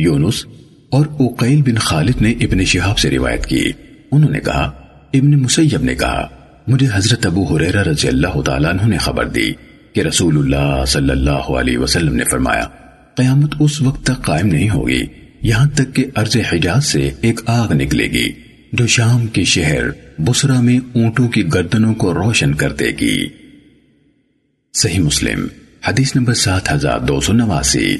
یونس اور اقیل بن خالد نے ابن شہاب سے روایت کی۔ انہوں نے کہا، ابن مسیب نے کہا، مجھے حضرت ابو حریرہ رضی اللہ تعالیٰ عنہ نے خبر دی کہ رسول اللہ صلی اللہ علیہ وسلم نے فرمایا، قیامت اس وقت تک قائم نہیں ہوگی، یہاں تک کہ عرض حجاز سے ایک آگ نکلے گی، جو شام کے شہر بسرا میں اونٹوں کی گردنوں کو روشن کر دے گی۔ صحیح مسلم، حدیث نمبر سات ہزار دو سو نواسی۔